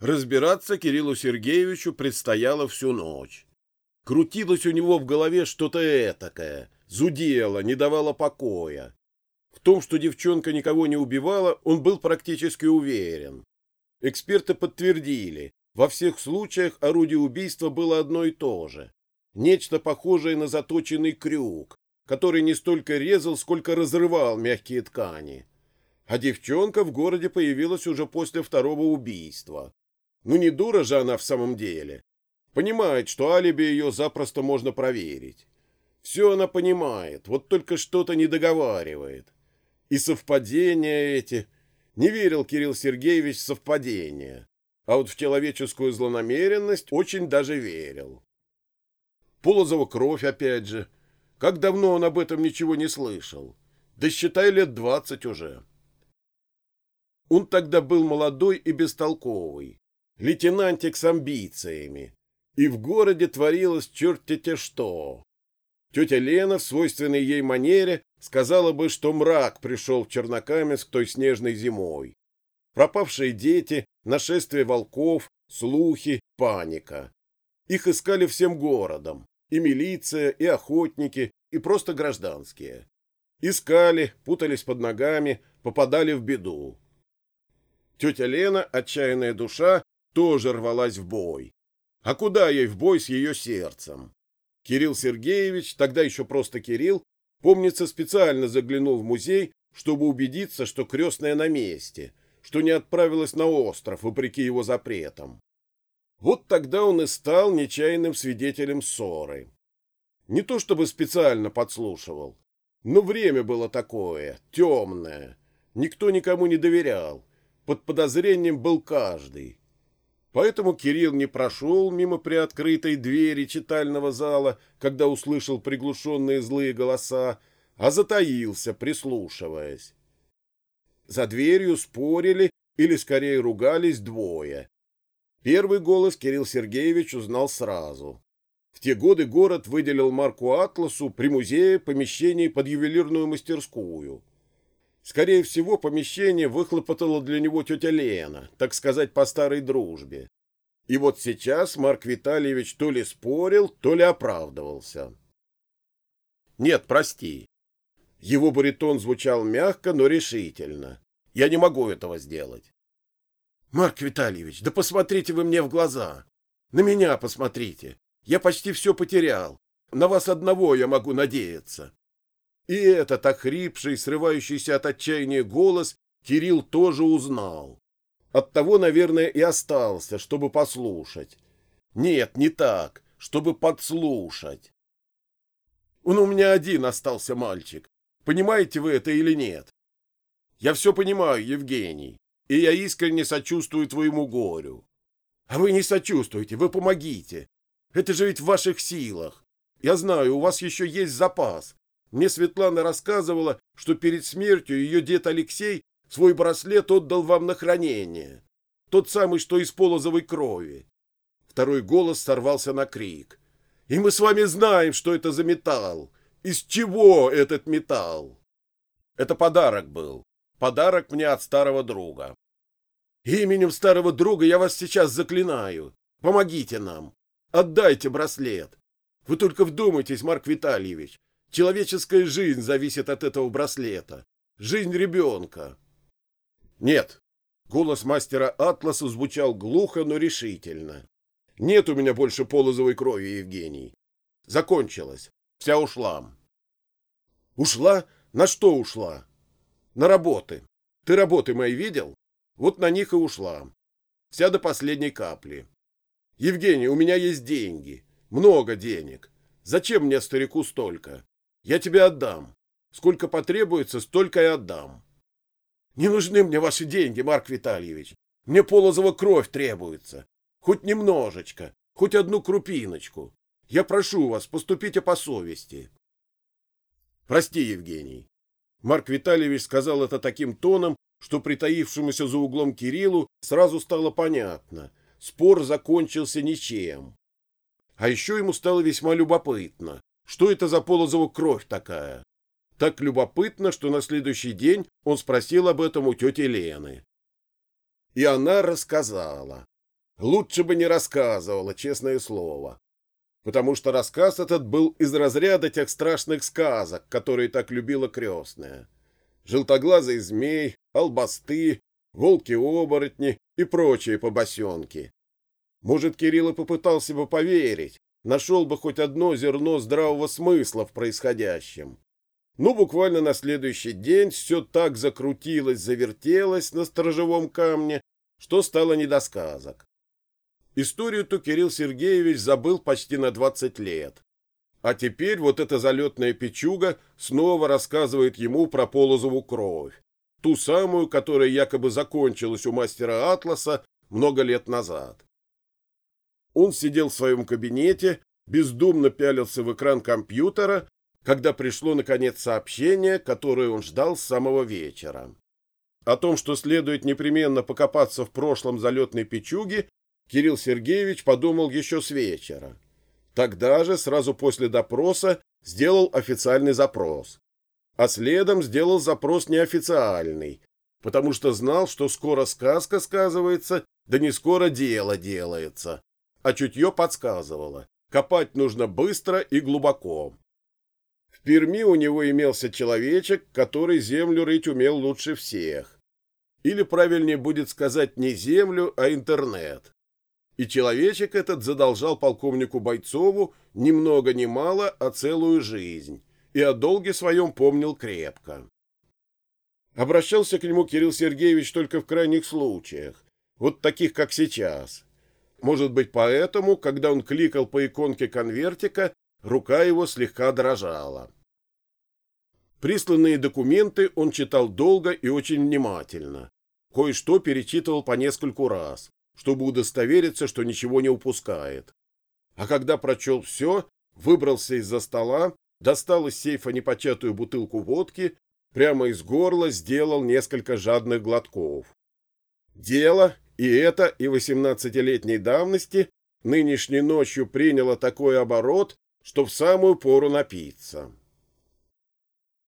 Разбираться Кириллу Сергеевичу предстояло всю ночь. Крутилось у него в голове что-то этакое, зудело, не давало покоя. В том, что девчонка никого не убивала, он был практически уверен. Эксперты подтвердили, во всех случаях орудие убийства было одно и то же. Нечто похожее на заточенный крюк, который не столько резал, сколько разрывал мягкие ткани. А девчонка в городе появилась уже после второго убийства. Ну не дура же она в самом деле. Понимает, что алиби ее запросто можно проверить. Все она понимает, вот только что-то не договаривает. И совпадения эти... Не верил Кирилл Сергеевич в совпадения, а вот в человеческую злонамеренность очень даже верил. Полозова кровь опять же. Как давно он об этом ничего не слышал? Да считай лет двадцать уже. Он тогда был молодой и бестолковый лейтенантик с амбициями. И в городе творилось черт-те что. Тетя Лена в свойственной ей манере сказала бы, что мрак пришел в Чернокаменск той снежной зимой. Пропавшие дети, нашествие волков, слухи, паника. Их искали всем городом. И милиция, и охотники, и просто гражданские. Искали, путались под ногами, попадали в беду. Тетя Лена, отчаянная душа, тоже рвалась в бой. А куда ей в бой с ее сердцем? Кирилл Сергеевич, тогда еще просто Кирилл, помнится, специально заглянул в музей, чтобы убедиться, что крестная на месте, что не отправилась на остров, вопреки его запретам. Вот тогда он и стал нечаянным свидетелем ссоры. Не то чтобы специально подслушивал, но время было такое, темное. Никто никому не доверял. Под подозрением был каждый. Поэтому Кирилл не прошел мимо приоткрытой двери читального зала, когда услышал приглушенные злые голоса, а затаился, прислушиваясь. За дверью спорили или скорее ругались двое. Первый голос Кирилл Сергеевич узнал сразу. В те годы город выделил Марку Атласу при музее помещение под ювелирную мастерскую. Скорее всего, помещение выхлопотала для него тетя Лена, так сказать, по старой дружбе. И вот сейчас Марк Витальевич то ли спорил, то ли оправдывался. Нет, прости. Его баритон звучал мягко, но решительно. Я не могу этого сделать. Марк Витальевич, да посмотрите вы мне в глаза. На меня посмотрите. Я почти все потерял. На вас одного я могу надеяться. И этот охрипший, срывающийся от отчаяния голос Кирилл тоже узнал. Оттого, наверное, и остался, чтобы послушать. Нет, не так, чтобы подслушать. Он у меня один остался мальчик. Понимаете вы это или нет? Я все понимаю, Евгений, и я искренне сочувствую твоему горю. А вы не сочувствуете, вы помогите. Это же ведь в ваших силах. Я знаю, у вас еще есть запас. Мне Светлана рассказывала, что перед смертью ее дед Алексей свой браслет отдал вам на хранение. Тот самый, что из полозовой крови. Второй голос сорвался на крик. И мы с вами знаем, что это за металл. Из чего этот металл? Это подарок был. Подарок мне от старого друга. Именем старого друга я вас сейчас заклинаю. Помогите нам. Отдайте браслет. Вы только вдумайтесь, Марк Витальевич. Человеческая жизнь зависит от этого браслета. Жизнь ребенка. Нет. Голос мастера Атласа звучал глухо, но решительно. Нет у меня больше полозовой крови, Евгений. Закончилась. Вся ушла. Ушла? На что ушла? На работы. Ты работы мои видел? Вот на них и ушла. Вся до последней капли. Евгений, у меня есть деньги. Много денег. Зачем мне старику столько? Я тебе отдам. Сколько потребуется, столько и отдам. Не нужны мне ваши деньги, Марк Витальевич. Мне Полозова кровь требуется. Хоть немножечко, хоть одну крупиночку. Я прошу вас, поступите по совести. Прости, Евгений. Марк Витальевич сказал это таким тоном, что притаившемуся за углом Кириллу сразу стало понятно. Спор закончился ничем. А еще ему стало весьма любопытно. Что это за Полозова кровь такая? Так любопытно, что на следующий день он спросил об этом у тети Лены. И она рассказала. лучше бы не рассказывала, честное слово. Потому что рассказ этот был из разряда тех страшных сказок, которые так любила крестная. Желтоглазый змей, албасты, волки-оборотни и прочие побосенки. Может, Кирилл попытался бы поверить, нашел бы хоть одно зерно здравого смысла в происходящем. Но буквально на следующий день все так закрутилось, завертелось на сторожевом камне, что стало недосказок. Историю-то Кирилл Сергеевич забыл почти на 20 лет. А теперь вот эта залетная печуга снова рассказывает ему про Полозову кровь, ту самую, которая якобы закончилась у мастера Атласа много лет назад. Он сидел в своем кабинете, бездумно пялился в экран компьютера, когда пришло, наконец, сообщение, которое он ждал с самого вечера. О том, что следует непременно покопаться в прошлом залетной печуги, Кирилл Сергеевич подумал еще с вечера. Тогда же, сразу после допроса, сделал официальный запрос. А следом сделал запрос неофициальный, потому что знал, что скоро сказка сказывается, да не скоро дело делается а чутье подсказывало. Копать нужно быстро и глубоко. В Перми у него имелся человечек, который землю рыть умел лучше всех. Или правильнее будет сказать не землю, а интернет. И человечек этот задолжал полковнику Бойцову ни много ни мало, а целую жизнь, и о долге своем помнил крепко. Обращался к нему Кирилл Сергеевич только в крайних случаях, вот таких, как сейчас. Может быть, поэтому, когда он кликал по иконке конвертика, рука его слегка дрожала. Присланные документы он читал долго и очень внимательно. Кое-что перечитывал по нескольку раз, чтобы удостовериться, что ничего не упускает. А когда прочел все, выбрался из-за стола, достал из сейфа непочатую бутылку водки, прямо из горла сделал несколько жадных глотков. Дело и это и 18-летней давности нынешней ночью приняло такой оборот, что в самую пору напиться.